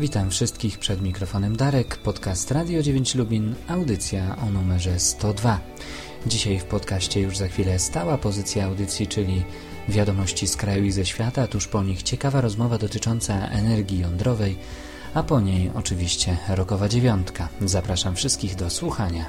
Witam wszystkich przed mikrofonem Darek, podcast Radio 9 Lubin, audycja o numerze 102. Dzisiaj w podcaście już za chwilę stała pozycja audycji, czyli wiadomości z kraju i ze świata, tuż po nich ciekawa rozmowa dotycząca energii jądrowej, a po niej oczywiście rokowa dziewiątka. Zapraszam wszystkich do słuchania.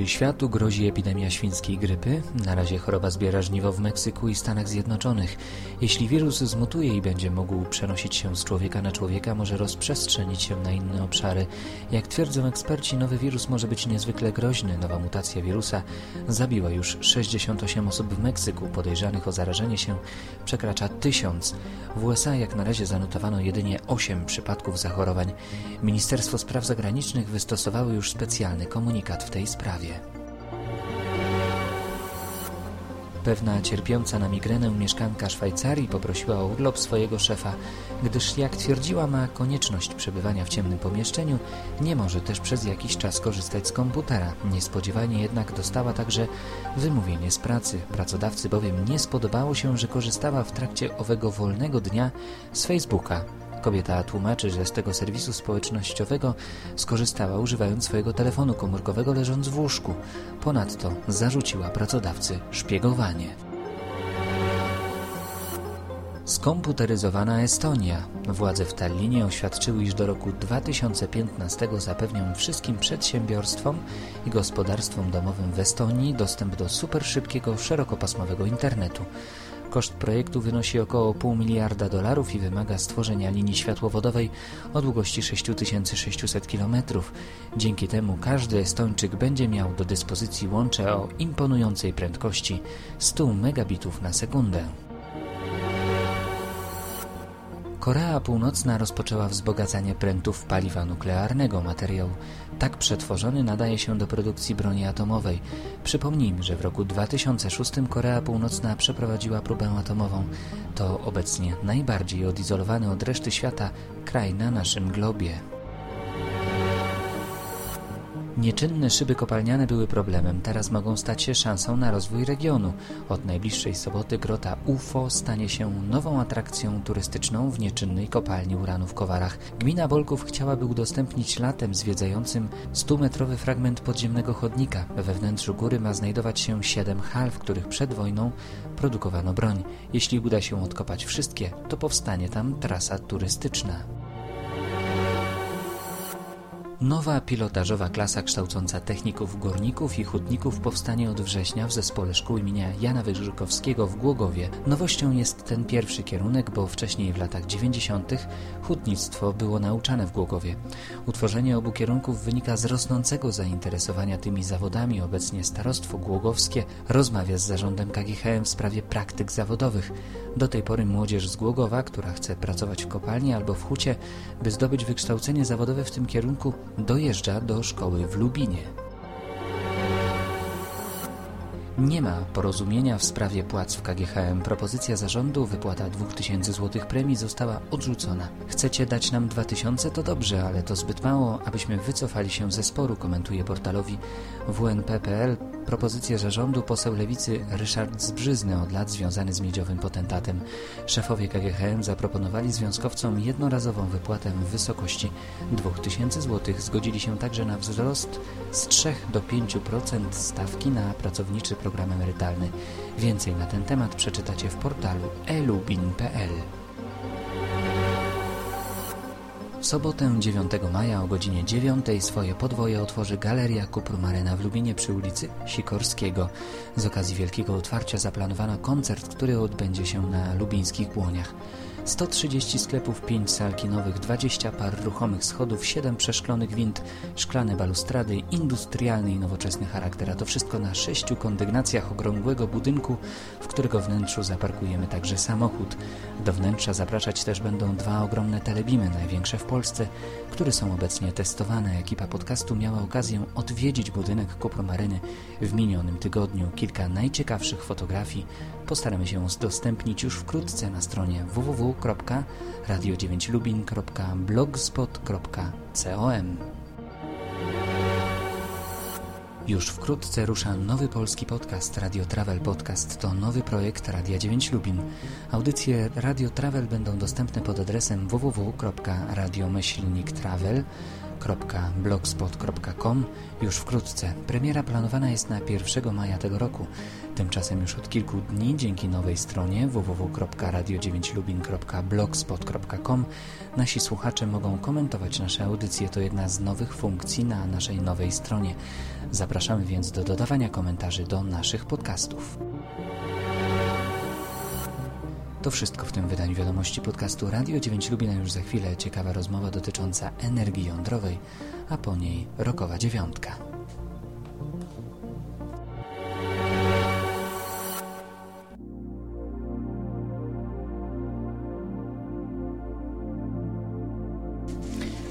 Czy światu grozi epidemia świńskiej grypy? Na razie choroba zbiera żniwo w Meksyku i Stanach Zjednoczonych. Jeśli wirus zmutuje i będzie mógł przenosić się z człowieka na człowieka, może rozprzestrzenić się na inne obszary. Jak twierdzą eksperci, nowy wirus może być niezwykle groźny. Nowa mutacja wirusa zabiła już 68 osób w Meksyku. Podejrzanych o zarażenie się przekracza tysiąc. W USA jak na razie zanotowano jedynie 8 przypadków zachorowań. Ministerstwo Spraw Zagranicznych wystosowało już specjalny komunikat w tej sprawie. Pewna cierpiąca na migrenę mieszkanka Szwajcarii poprosiła o urlop swojego szefa, gdyż jak twierdziła ma konieczność przebywania w ciemnym pomieszczeniu, nie może też przez jakiś czas korzystać z komputera. Niespodziewanie jednak dostała także wymówienie z pracy. Pracodawcy bowiem nie spodobało się, że korzystała w trakcie owego wolnego dnia z Facebooka. Kobieta tłumaczy, że z tego serwisu społecznościowego skorzystała używając swojego telefonu komórkowego leżąc w łóżku. Ponadto zarzuciła pracodawcy szpiegowanie. Skomputeryzowana Estonia. Władze w Tallinie oświadczyły, iż do roku 2015 zapewnią wszystkim przedsiębiorstwom i gospodarstwom domowym w Estonii dostęp do superszybkiego, szerokopasmowego internetu. Koszt projektu wynosi około pół miliarda dolarów i wymaga stworzenia linii światłowodowej o długości 6600 km. Dzięki temu każdy Estończyk będzie miał do dyspozycji łącze o imponującej prędkości 100 megabitów na sekundę. Korea Północna rozpoczęła wzbogacanie prętów paliwa nuklearnego. Materiał tak przetworzony nadaje się do produkcji broni atomowej. Przypomnijmy, że w roku 2006 Korea Północna przeprowadziła próbę atomową. To obecnie najbardziej odizolowany od reszty świata kraj na naszym globie. Nieczynne szyby kopalniane były problemem, teraz mogą stać się szansą na rozwój regionu. Od najbliższej soboty grota UFO stanie się nową atrakcją turystyczną w nieczynnej kopalni uranu w Kowarach. Gmina Bolków chciałaby udostępnić latem zwiedzającym 100-metrowy fragment podziemnego chodnika. We wnętrzu góry ma znajdować się siedem hal, w których przed wojną produkowano broń. Jeśli uda się odkopać wszystkie, to powstanie tam trasa turystyczna. Nowa pilotażowa klasa kształcąca techników górników i hutników powstanie od września w zespole szkół imienia Jana Wyżykowskiego w Głogowie. Nowością jest ten pierwszy kierunek, bo wcześniej w latach 90. hutnictwo było nauczane w Głogowie. Utworzenie obu kierunków wynika z rosnącego zainteresowania tymi zawodami. Obecnie starostwo głogowskie rozmawia z zarządem KGHM w sprawie praktyk zawodowych. Do tej pory młodzież z Głogowa, która chce pracować w kopalni albo w hucie, by zdobyć wykształcenie zawodowe w tym kierunku, dojeżdża do szkoły w Lubinie. Nie ma porozumienia w sprawie płac w KGHM. Propozycja zarządu, wypłata 2000 zł premii została odrzucona. Chcecie dać nam 2000? To dobrze, ale to zbyt mało, abyśmy wycofali się ze sporu, komentuje portalowi WNP.pl. Propozycję zarządu poseł lewicy Ryszard Zbrzyzny od lat związany z miedziowym potentatem. Szefowie KGHM zaproponowali związkowcom jednorazową wypłatę w wysokości 2000 zł. Zgodzili się także na wzrost z 3 do 5% stawki na pracowniczy program emerytalny. Więcej na ten temat przeczytacie w portalu elubin.pl. sobotę 9 maja o godzinie 9 swoje podwoje otworzy Galeria Kupru Marena w Lubinie przy ulicy Sikorskiego. Z okazji wielkiego otwarcia zaplanowano koncert, który odbędzie się na lubińskich błoniach. 130 sklepów, 5 sal kinowych, 20 par ruchomych schodów, 7 przeszklonych wind, szklane balustrady, industrialny i nowoczesny charakter, a to wszystko na sześciu kondygnacjach okrągłego budynku, w którego wnętrzu zaparkujemy także samochód. Do wnętrza zapraszać też będą dwa ogromne telebimy, największe w Polsce, które są obecnie testowane. Ekipa podcastu miała okazję odwiedzić budynek Kopromaryny w minionym tygodniu. Kilka najciekawszych fotografii postaramy się udostępnić już wkrótce na stronie www.radio9lubin.blogspot.com. Już wkrótce rusza nowy polski podcast Radio Travel Podcast. To nowy projekt Radia 9 Lubin. Audycje Radio Travel będą dostępne pod adresem www.radiomyślniktravel.com www.blogspot.com już wkrótce. Premiera planowana jest na 1 maja tego roku. Tymczasem już od kilku dni dzięki nowej stronie www.radio9lubin.blogspot.com nasi słuchacze mogą komentować nasze audycje. To jedna z nowych funkcji na naszej nowej stronie. Zapraszamy więc do dodawania komentarzy do naszych podcastów. To wszystko w tym wydaniu wiadomości podcastu Radio 9 Lubina już za chwilę ciekawa rozmowa dotycząca energii jądrowej, a po niej rokowa dziewiątka.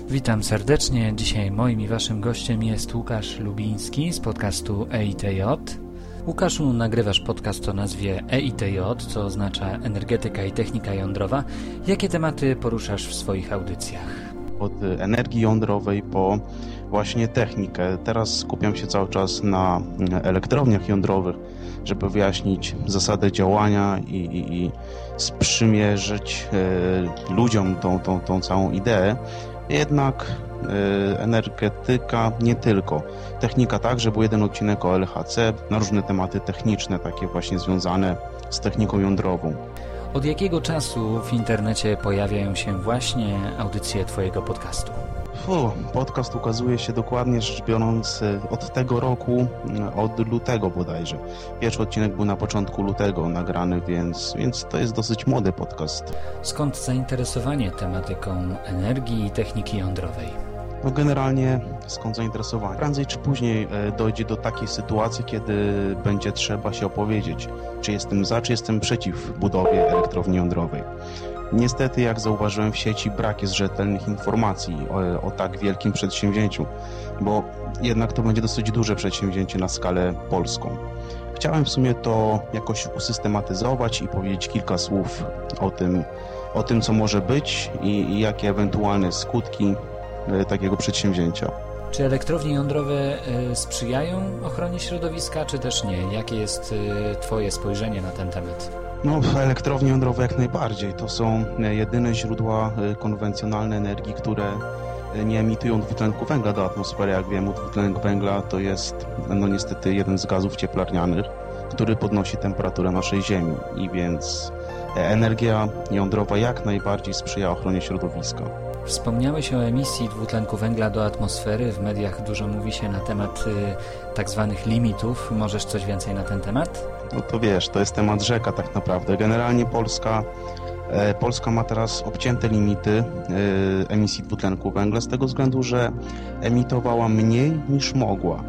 Witam serdecznie. Dzisiaj moim i waszym gościem jest Łukasz Lubiński z podcastu EITJ. Łukaszu, nagrywasz podcast o nazwie EITJ, co oznacza energetyka i technika jądrowa. Jakie tematy poruszasz w swoich audycjach? Od energii jądrowej po właśnie technikę. Teraz skupiam się cały czas na elektrowniach jądrowych, żeby wyjaśnić zasadę działania i, i, i sprzymierzyć e, ludziom tą, tą, tą całą ideę. Jednak energetyka nie tylko Technika także, był jeden odcinek o LHC na różne tematy techniczne, takie właśnie związane z techniką jądrową. Od jakiego czasu w internecie pojawiają się właśnie audycje Twojego podcastu? Fu, podcast ukazuje się dokładnie rzecz biorąc e, od tego roku, e, od lutego bodajże. Pierwszy odcinek był na początku lutego nagrany, więc, więc to jest dosyć młody podcast. Skąd zainteresowanie tematyką energii i techniki jądrowej? No generalnie skąd zainteresowanie. Prędzej czy później e, dojdzie do takiej sytuacji, kiedy będzie trzeba się opowiedzieć, czy jestem za, czy jestem przeciw budowie elektrowni jądrowej. Niestety, jak zauważyłem w sieci, brak jest rzetelnych informacji o, o, tak wielkim przedsięwzięciu, bo jednak to będzie dosyć duże przedsięwzięcie na skalę polską. Chciałem w sumie to jakoś usystematyzować i powiedzieć kilka słów o tym, o tym co może być i, i jakie ewentualne skutki takiego przedsięwzięcia. Czy elektrownie jądrowe e, sprzyjają ochronie środowiska, czy też nie? Jakie jest e, Twoje spojrzenie na ten temat? No, elektrownie jądrowe jak najbardziej. To są jedyne źródła konwencjonalnej energii, które nie emitują dwutlenku węgla do atmosfery. Jak wiemy, dwutlenek węgla to jest no niestety jeden z gazów cieplarnianych, który podnosi temperaturę naszej Ziemi i więc energia jądrowa jak najbardziej sprzyja ochronie środowiska. Wspomniałeś o emisji dwutlenku węgla do atmosfery. W mediach dużo mówi się na temat y, tak zwanych limitów. Możesz coś więcej na ten temat? No to wiesz, to jest temat rzeka tak naprawdę. Generalnie Polska, e, Polska ma teraz obcięte limity e, emisji dwutlenku węgla z tego względu, że emitowała mniej niż mogła.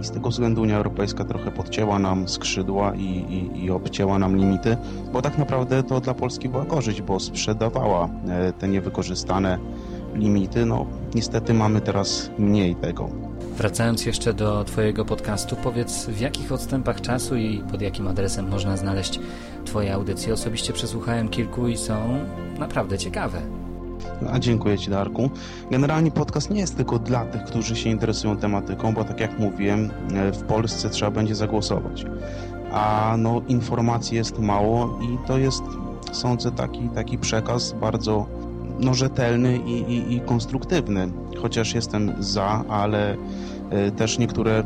I z tego względu Unia Europejska trochę podcięła nam skrzydła i, i, i obcięła nam limity, bo tak naprawdę to dla Polski była korzyść, bo sprzedawała e, te niewykorzystane limity. No, niestety mamy teraz mniej tego. Wracając jeszcze do Twojego podcastu, powiedz w jakich odstępach czasu i pod jakim adresem można znaleźć Twoje audycje. Osobiście przesłuchałem kilku i są naprawdę ciekawe. A dziękuję Ci, Darku. Generalnie podcast nie jest tylko dla tych, którzy się interesują tematyką, bo tak jak mówiłem, e, w Polsce trzeba będzie zagłosować. A no, informacji jest mało i to jest, sądzę, taki, taki przekaz bardzo no, rzetelny i, i, i konstruktywny. Chociaż jestem za, ale Też niektóre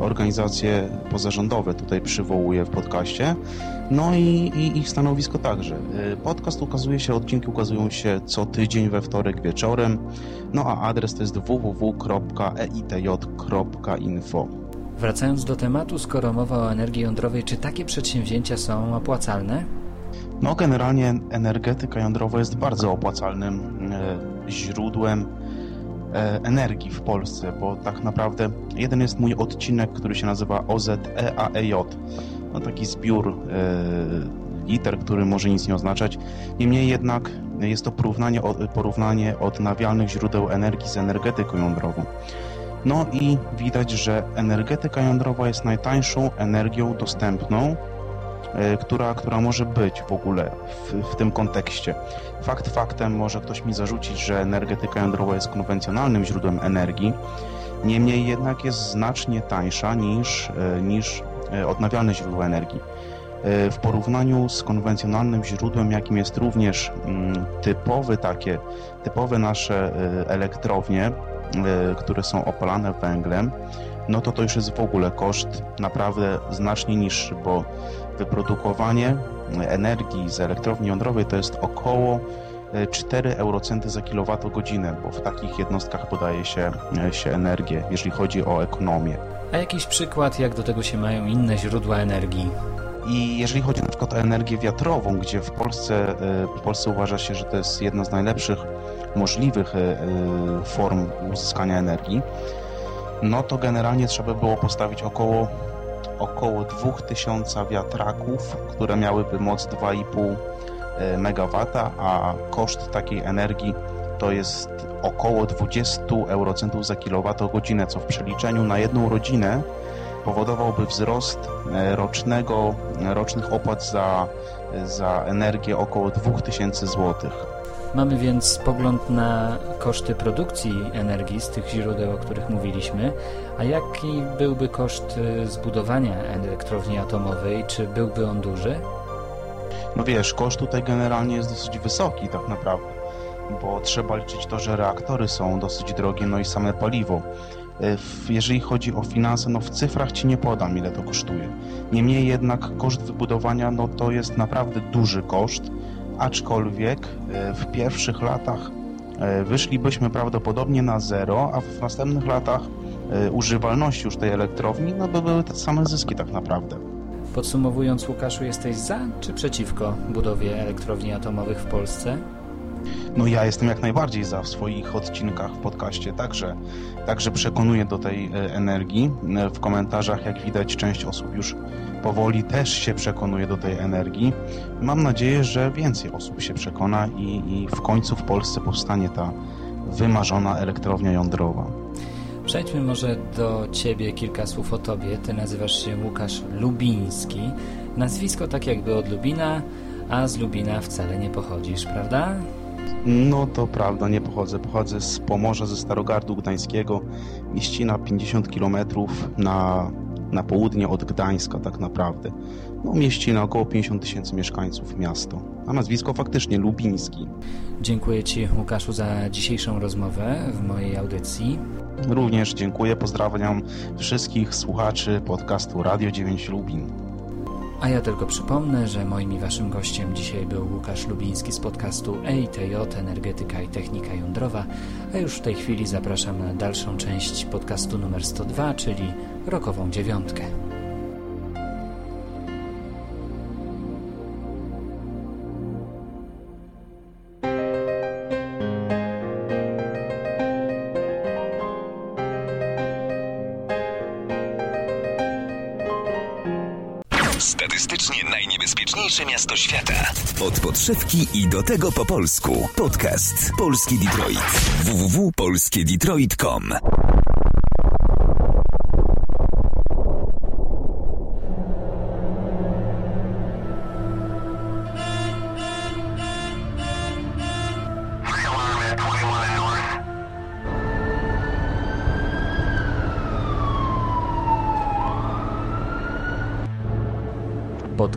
organizacje pozarządowe tutaj przywołuję w podcaście. No i, i ich stanowisko także. Podcast ukazuje się, odcinki ukazują się co tydzień we wtorek wieczorem. No a adres to jest www.eitj.info. Wracając do tematu, skoro mowa o energii jądrowej, czy takie przedsięwzięcia są opłacalne? No, generalnie energetyka jądrowa jest bardzo opłacalnym e, źródłem e, energii w Polsce, bo tak naprawdę jeden jest mój odcinek, który się nazywa OZEAEJ. No, taki zbiór e, liter, który może nic nie oznaczać. Niemniej jednak jest to porównanie, porównanie odnawialnych źródeł energii z energetyką jądrową. No i widać, że energetyka jądrowa jest najtańszą energią dostępną, e, która, która może być w ogóle w, w, tym kontekście. Fakt faktem może ktoś mi zarzucić, że energetyka jądrowa jest konwencjonalnym źródłem energii, niemniej jednak jest znacznie tańsza niż, e, niż odnawialne źródła energii. W porównaniu z konwencjonalnym źródłem, jakim jest również mm, typowy takie, typowe nasze elektrownie, E, które są opalane węglem, no to to już jest w ogóle koszt naprawdę znacznie niższy, bo wyprodukowanie energii z elektrowni jądrowej to jest około 4 e, eurocenty za kilowatogodzinę, bo w takich jednostkach podaje się, e, się energię, jeżeli chodzi o ekonomię. A jakiś przykład, jak do tego się mają inne źródła energii? I jeżeli chodzi na przykład o energię wiatrową, gdzie w Polsce, w Polsce uważa się, że to jest jedna z najlepszych możliwych e, e, form uzyskania energii, no to generalnie trzeba było postawić około, około 2000 wiatraków, które miałyby moc 2,5 e, MW, a koszt takiej energii to jest około 20 eurocentów za kilowatogodzinę, co w przeliczeniu na jedną rodzinę powodowałby wzrost rocznego, rocznych opłat za, za energię około 2000 złotych. Mamy więc pogląd na koszty produkcji energii z tych źródeł, o których mówiliśmy. A jaki byłby koszt y, zbudowania elektrowni atomowej? Czy byłby on duży? No wiesz, koszt tutaj generalnie jest dosyć wysoki tak naprawdę, bo trzeba liczyć to, że reaktory są dosyć drogie, no i same paliwo. Y, jeżeli chodzi o finanse, no w cyfrach Ci nie podam, ile to kosztuje. Niemniej jednak koszt wybudowania, no to jest naprawdę duży koszt, aczkolwiek e, w pierwszych latach e, wyszlibyśmy prawdopodobnie na zero, a w następnych latach e, używalności już tej elektrowni, no by były te same zyski tak naprawdę. Podsumowując, Łukaszu, jesteś za czy przeciwko budowie elektrowni atomowych w Polsce? No ja jestem jak najbardziej za w swoich odcinkach w podcaście, także, także przekonuję do tej energii. W komentarzach, jak widać, część osób już powoli też się przekonuje do tej energii. Mam nadzieję, że więcej osób się przekona i, i w końcu w Polsce powstanie ta wymarzona elektrownia jądrowa. Przejdźmy może do Ciebie kilka słów o Tobie. Ty nazywasz się Łukasz Lubiński. Nazwisko tak jakby od Lubina, a z Lubina wcale nie pochodzisz, prawda? No to prawda, nie pochodzę. Pochodzę z Pomorza, ze Starogardu Gdańskiego. Mieścina 50 km na na południe od Gdańska tak naprawdę. No, mieści na około 50 tysięcy mieszkańców miasto, a nazwisko faktycznie Lubiński. Dziękuję Ci Łukaszu za dzisiejszą rozmowę w mojej audycji. Również dziękuję, pozdrawiam wszystkich słuchaczy podcastu Radio 9 Lubin. A ja tylko przypomnę, że moim i waszym gościem dzisiaj był Łukasz Lubiński z podcastu EITJ Energetyka i Technika Jądrowa, a już w tej chwili zapraszam na dalszą część podcastu numer 102, czyli rokową dziewiątkę. Najniebezpieczniejsze miasto świata. Od podszewki i do tego po polsku. Podcast Polski Detroit. www.polskiedetroit.com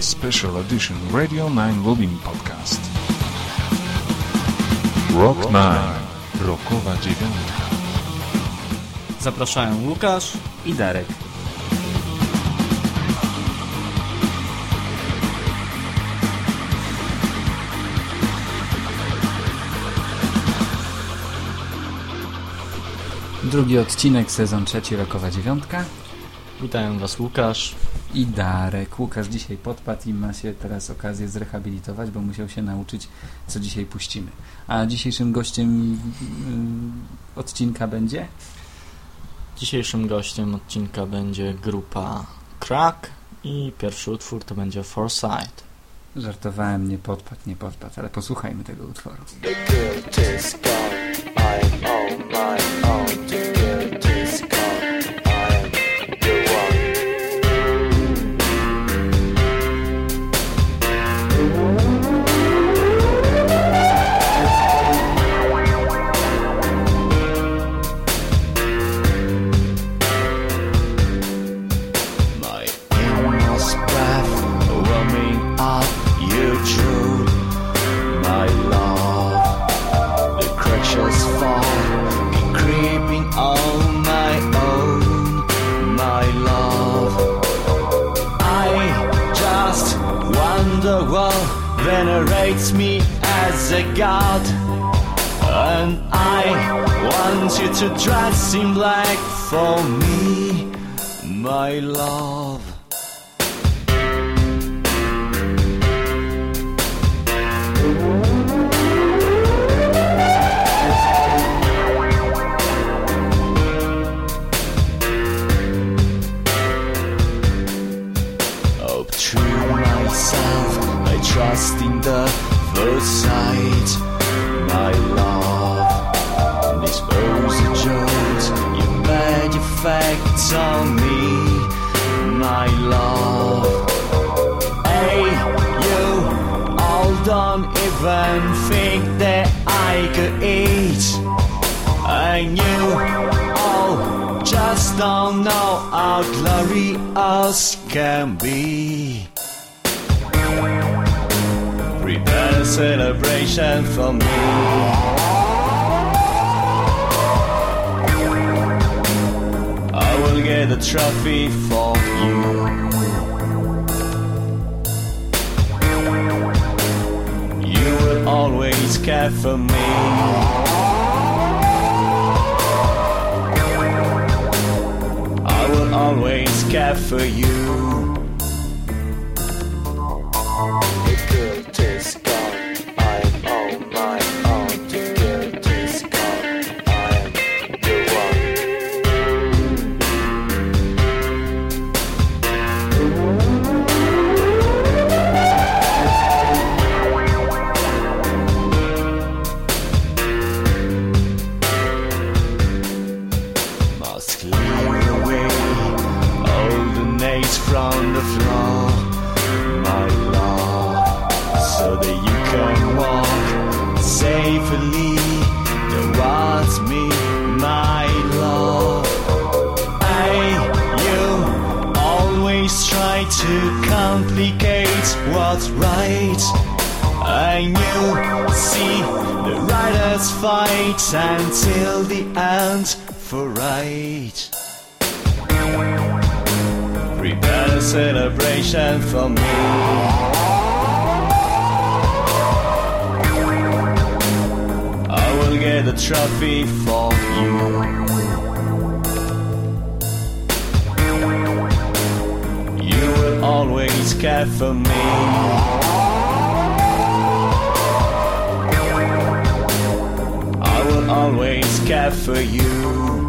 To Special Edition Radio 9 Lubin Podcast. Rock 9. Rockowa dziewiątka. Zapraszają Łukasz I Darek. Drugi odcinek, sezon trzeci, Rokowa Dziewiątka. Witają Was Łukasz. I Darek. Łukasz dzisiaj podpadł i ma się teraz okazję zrehabilitować, bo musiał się nauczyć, co dzisiaj puścimy. A dzisiejszym gościem y, odcinka będzie? Dzisiejszym gościem odcinka będzie grupa Crack i pierwszy utwór to będzie Foresight. Żartowałem, nie podpadł, nie podpadł, ale posłuchajmy tego utworu. The to dress in black for me, my love. Through myself, I trust in the foresight, bad effects on me, my love. Hey, you all don't even think that I could eat. And you all just don't know how glorious can be. Prepare a celebration for me. Get a trophy for you. You will always care for me. I will always care for you. To complicate what's right. And you see the riders fight until the end for right. Prepare a celebration for me. Get a trophy for you. You will always care for me. I will always care for you.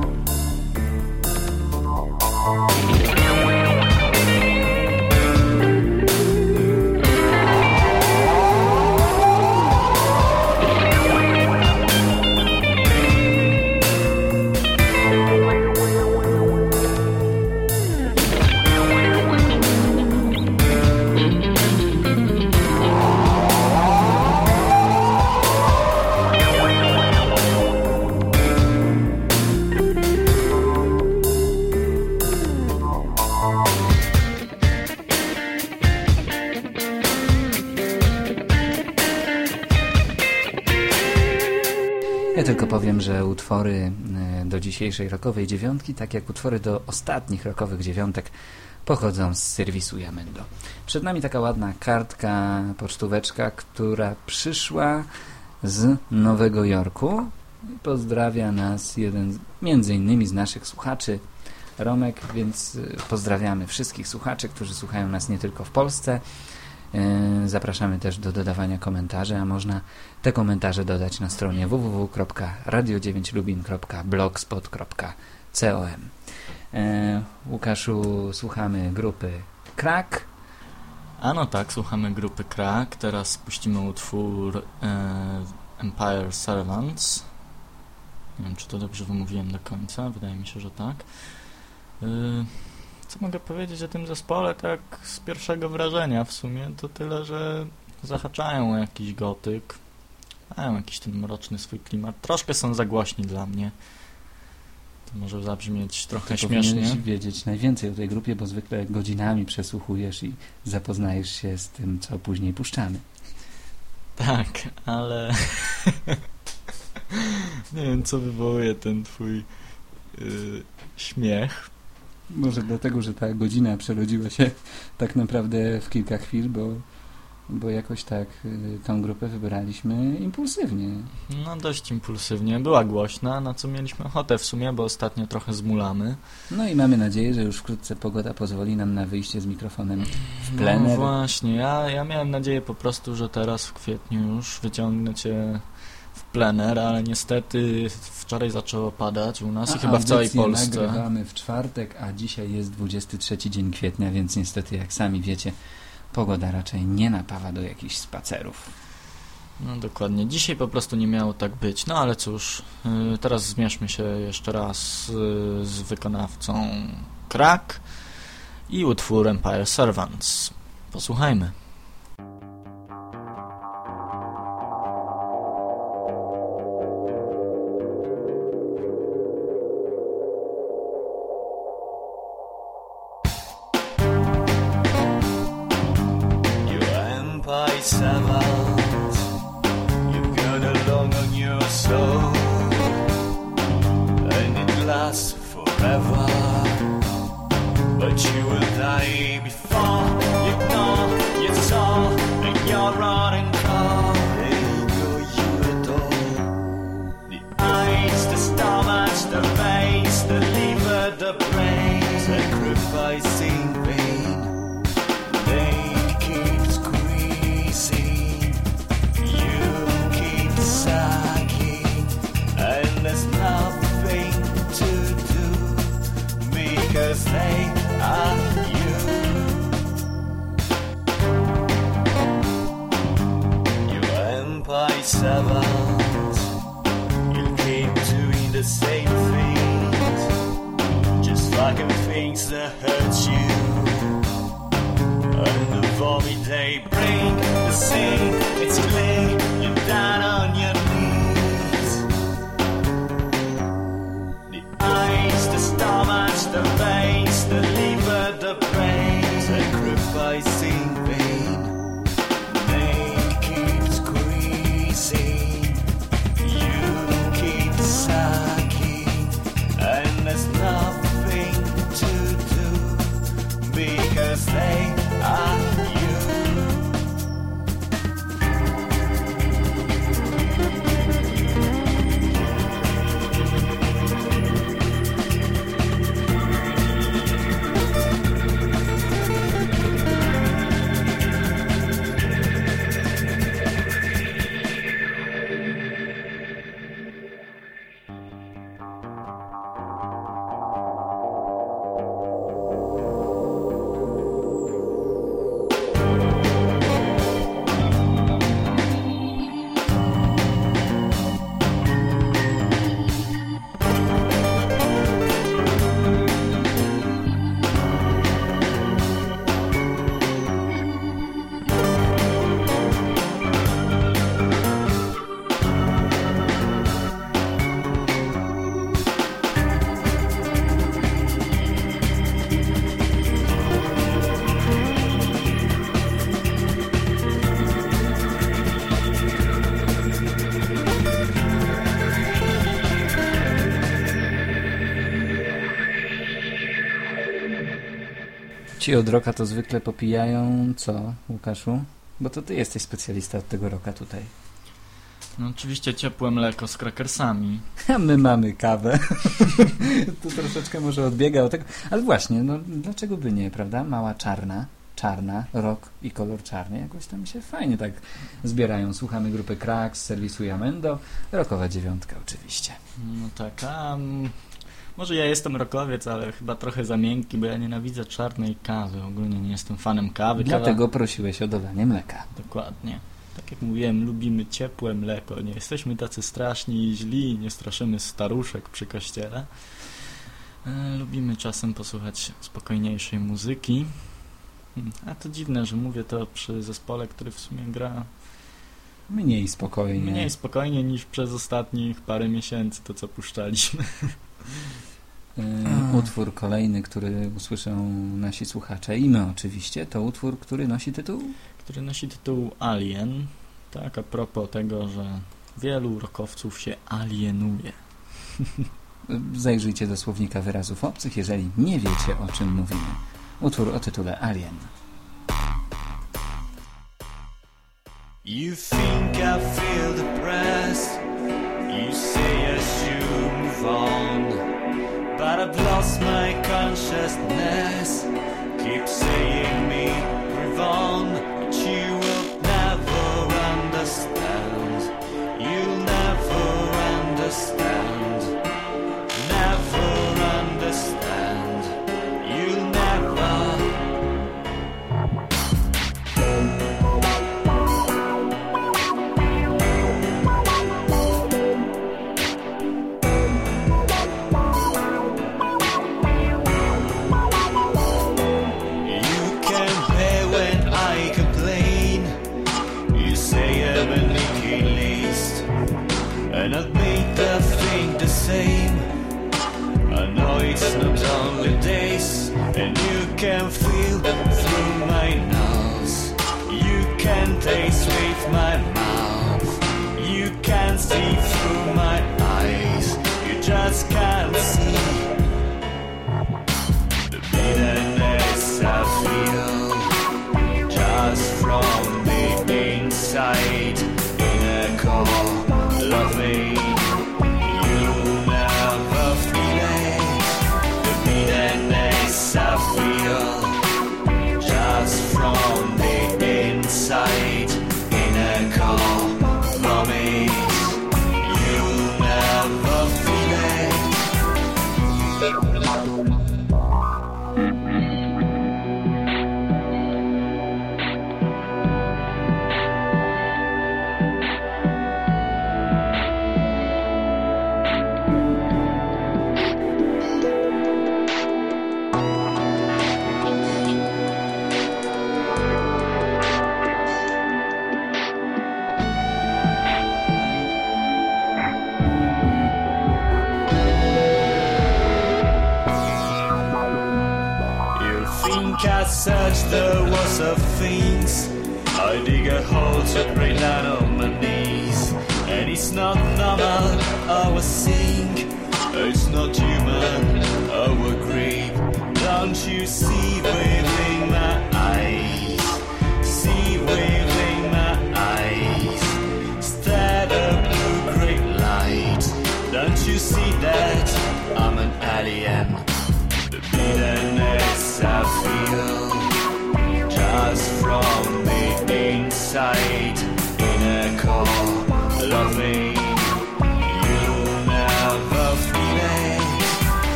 Powiem, że utwory e, do dzisiejszej rokowej dziewiątki, tak jak utwory do ostatnich rokowych dziewiątek, pochodzą z serwisu Jamendo. Przed nami taka ładna kartka, pocztóweczka, która przyszła z Nowego Jorku. Pozdrawia nas jeden między innymi z naszych słuchaczy, Romek, więc e, pozdrawiamy wszystkich słuchaczy, którzy słuchają nas nie tylko w Polsce. E, Zapraszamy też do dodawania komentarzy, a można te komentarze dodać na stronie www.radio9lubin.blogspot.com. E, Łukaszu, słuchamy grupy Krak. A no tak, słuchamy grupy Crack. Teraz puścimy utwór e, Empire Servants. Nie wiem, czy to dobrze wymówiłem do końca. Wydaje mi się, że tak. Co mogę powiedzieć o tym zespole? Tak z pierwszego wrażenia w sumie to tyle, że zahaczają o jakiś gotyk. Mają jakiś ten mroczny swój klimat. Troszkę są za głośni dla mnie. To może zabrzmieć trochę Ty śmiesznie. wiedzieć najwięcej o tej grupie, bo zwykle godzinami przesłuchujesz i zapoznajesz się z tym, co później puszczamy. Tak, ale nie wiem, co wywołuje ten twój yy, śmiech. Może dlatego, że ta godzina przerodziła się tak naprawdę w kilka chwil, bo, bo jakoś tak y, tą grupę wybraliśmy impulsywnie. No dość impulsywnie, była głośna, na co mieliśmy ochotę w sumie, bo ostatnio trochę zmulamy. No i mamy nadzieję, że już wkrótce pogoda pozwoli nam na wyjście z mikrofonem w plener. No właśnie, ja, ja miałem nadzieję po prostu, że teraz w kwietniu już wyciągnę cię plener, ale niestety wczoraj zaczęło padać u nas i A chyba w całej Polsce. nagrywamy w czwartek, a dzisiaj jest 23 dzień kwietnia, więc niestety, jak sami wiecie, pogoda raczej nie napawa do jakichś spacerów. No dokładnie. Dzisiaj po prostu nie miało tak być. No ale cóż, yy, teraz zmierzmy się jeszcze raz yy, z wykonawcą Crack i utwór Empire Servants. Posłuchajmy. You keep doing the same things, just fucking things that hurt you. And the vomit they Ci od roka to zwykle popijają co, Łukaszu? Bo to ty jesteś specjalista od tego roka tutaj. No oczywiście ciepłe mleko z krakersami. A my mamy kawę. tu troszeczkę może odbiega od tego. Ale właśnie, no dlaczego by nie, prawda? Mała czarna, czarna, rok i kolor czarny. Jakoś tam się fajnie tak zbierają. Słuchamy grupy Krak z serwisu Jamendo. Rokowa dziewiątka oczywiście. No tak, a może ja jestem rokowiec, ale chyba trochę za miękki, bo ja nienawidzę czarnej kawy. Ogólnie nie jestem fanem kawy. Kawa- Dlatego prosiłeś o dodanie mleka. Dokładnie. Tak jak mówiłem, lubimy ciepłe mleko. Nie jesteśmy tacy straszni i źli, nie straszymy staruszek przy kościele. E, lubimy czasem posłuchać spokojniejszej muzyki. Hmm, A to dziwne, że mówię to przy zespole, który w sumie gra Mniej spokojnie. mniej spokojnie niż przez ostatnich parę miesięcy to, co puszczaliśmy. Y, utwór kolejny, który usłyszą nasi słuchacze i my oczywiście, to utwór, który nosi tytuł który nosi tytuł Alien. Tak, a propos tego, że wielu rokowców się alienuje. Zajrzyjcie do słownika wyrazów obcych, jeżeli nie wiecie, o czym mówimy. Utwór o tytule Alien. You think I feel depressed. You say I should move on. But I've lost my consciousness. Keep saying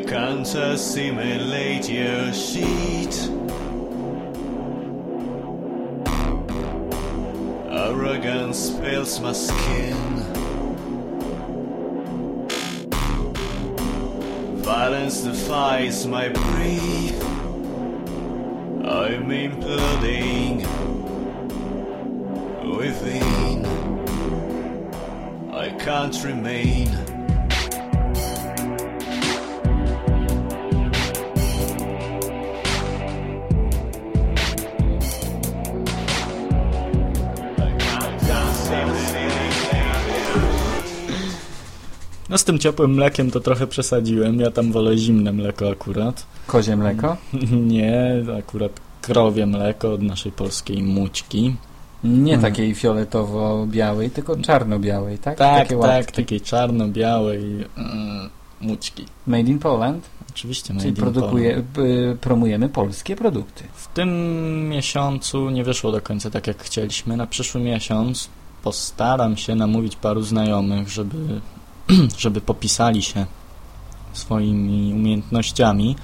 Don't assimilate your sheet. Arrogance spills my skin. Violence defies my breath. I'm imploding within. I can't remain. No z tym ciepłym mlekiem to trochę przesadziłem. Ja tam wolę zimne mleko akurat. Kozie mleko? Nie, akurat krowie mleko od naszej polskiej mućki. Nie Mhm. takiej fioletowo-białej, tylko czarno-białej, tak? Tak, Takie tak, łapki. takiej czarno-białej mm, mućki. Made in Poland, Oczywiście made czyli in produkuje, p- promujemy polskie produkty. W tym miesiącu nie wyszło do końca tak jak chcieliśmy. Na przyszły miesiąc postaram się namówić paru znajomych, żeby, żeby popisali się swoimi umiejętnościami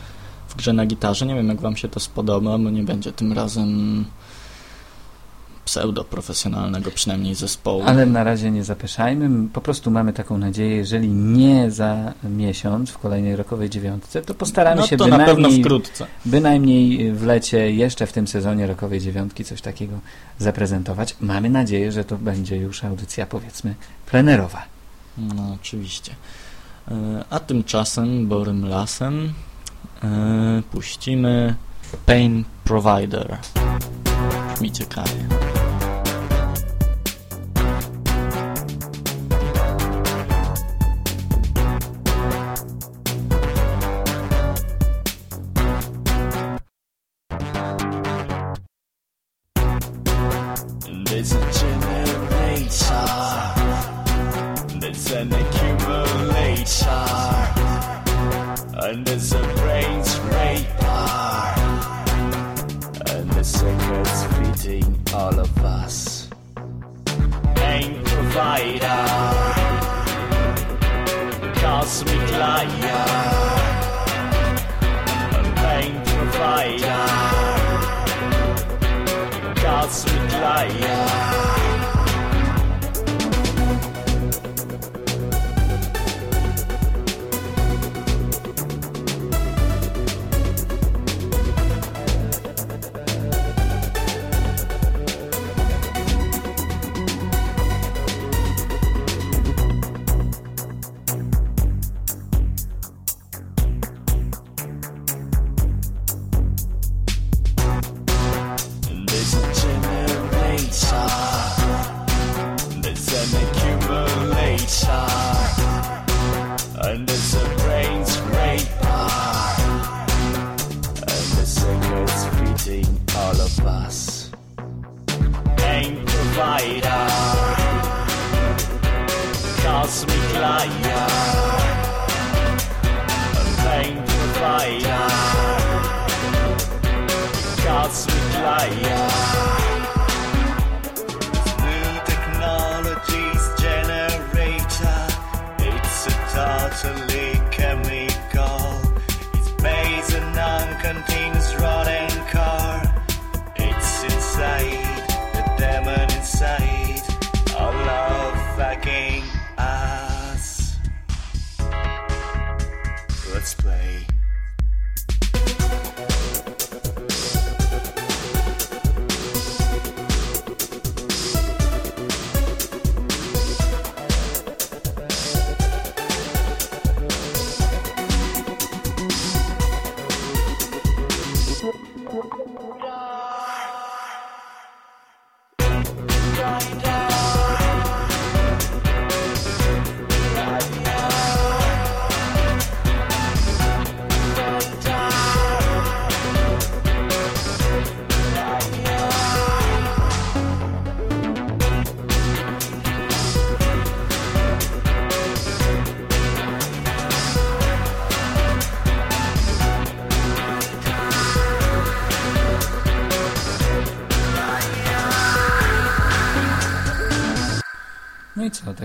w grze na gitarze. Nie wiem jak wam się to spodoba, bo nie będzie tym razem pseudo-profesjonalnego przynajmniej zespołu. Ale na razie nie zapeszajmy. Po prostu mamy taką nadzieję, jeżeli nie za miesiąc w kolejnej rokowej dziewiątce, to postaramy no się to na pewno bynajmniej, wkrótce. bynajmniej w lecie, jeszcze w tym sezonie rokowej dziewiątki coś takiego zaprezentować. Mamy nadzieję, że to będzie już audycja powiedzmy plenerowa. No, oczywiście. E, A tymczasem, borym lasem, e, puścimy Pain Provider. Brzmi ciekawie. Secret's feeding all of us. Pain provider. Cosmic liar. A pain provider. Cosmic liar.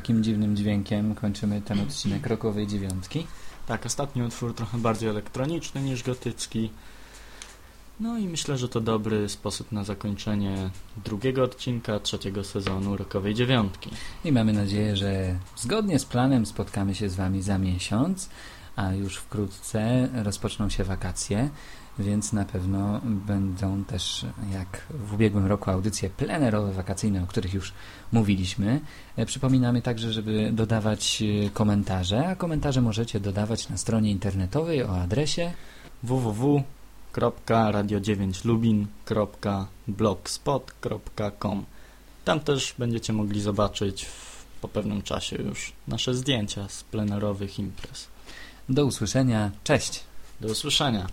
Takim dziwnym dźwiękiem kończymy ten odcinek rokowej dziewiątki. Tak, ostatni utwór trochę bardziej elektroniczny niż gotycki. No i myślę, że to dobry sposób na zakończenie drugiego odcinka trzeciego sezonu Rokowej Dziewiątki. I mamy nadzieję, że zgodnie z planem spotkamy się z Wami za miesiąc, a już wkrótce rozpoczną się wakacje, więc na pewno będą też, jak w ubiegłym roku, audycje plenerowe, wakacyjne, o których już mówiliśmy. E, Przypominamy także, żeby dodawać e, komentarze, a komentarze możecie dodawać na stronie internetowej o adresie www.radio9lubin.blogspot.com Tam też będziecie mogli zobaczyć w, po pewnym czasie już nasze zdjęcia z plenerowych imprez. do usłyszenia. Cześć! Do usłyszenia.